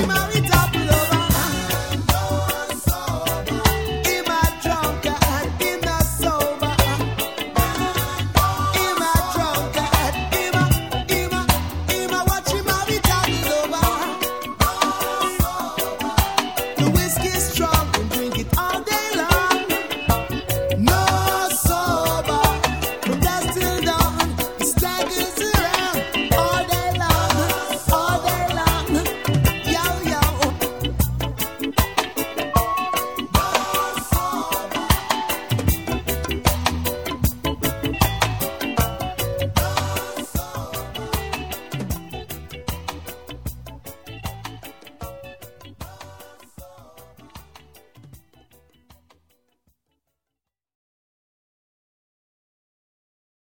out.